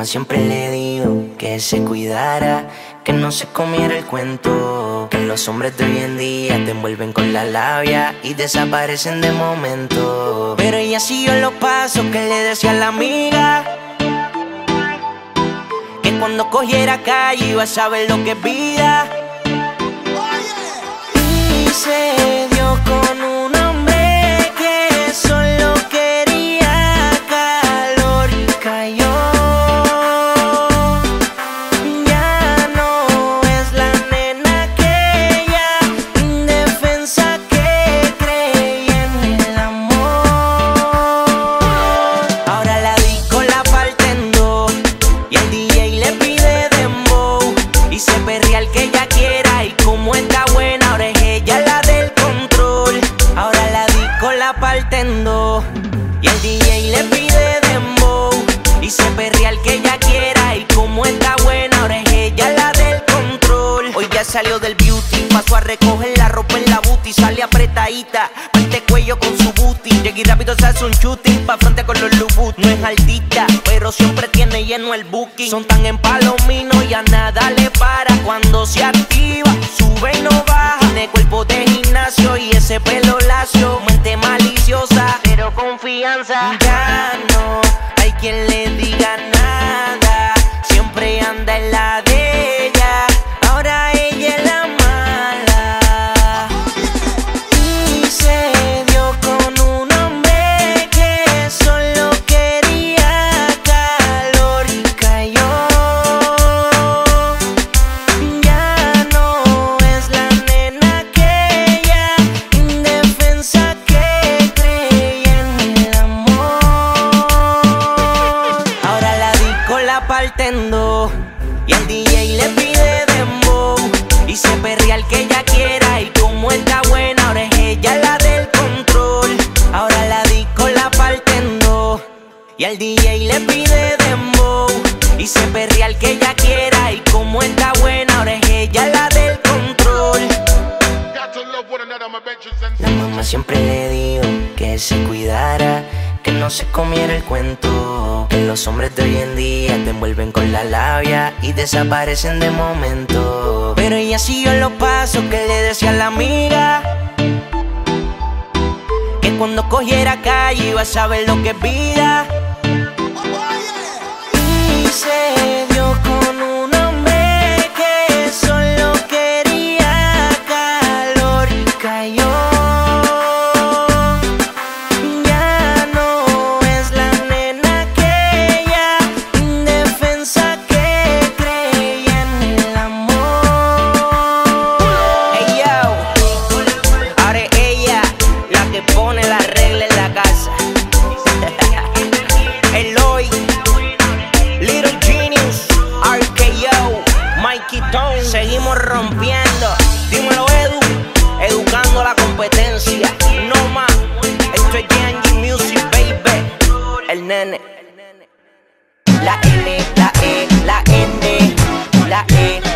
mamá siempre le dijo que se cuidara, que no se comiera el cuento. Que los hombres de hoy en día te envuelven con la labia y desaparecen de momento. Pero ella siguió los pasos que le decía la amiga. Que cuando cogiera calle iba a saber lo que es vida. Y se disco la parte en dos y el DJ le pide dembow y se perrea el que ella quiera y como está buena ahora es ella la del control. Hoy ya salió del beauty, pasó a recoger la ropa en la booty, sale apretadita, parte cuello con su booty. Llegué rápido se hace un shooting, pa' frente con los lubut. No es altita, pero siempre tiene lleno el booking. Son tan empalominos y a nada le para cuando se activa. Sube y no baja, tiene la parte en dos y el DJ le pide dembow y se perrea el que ella quiera y como está buena ahora es ella la del control. Ahora la disco la parte en dos y el DJ le pide dembow y se perrea el que ella quiera y como está buena ahora es ella la del control. La mamá siempre le dijo que se cuidara, que no se comiera el cuento. Que los hombres de hoy en día te envuelven con la labia y desaparecen de momento. Pero ella siguió los pasos que le decía la amiga. Que cuando cogiera calle iba a saber lo que es vida. Y se Seguimos rompiendo. Dímelo, Edu. Educando la competencia. No más. Esto es Music, baby. El nene. La N, la E, la N, la E. e.